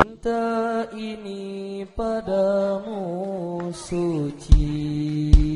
Cinta ini padamu suci.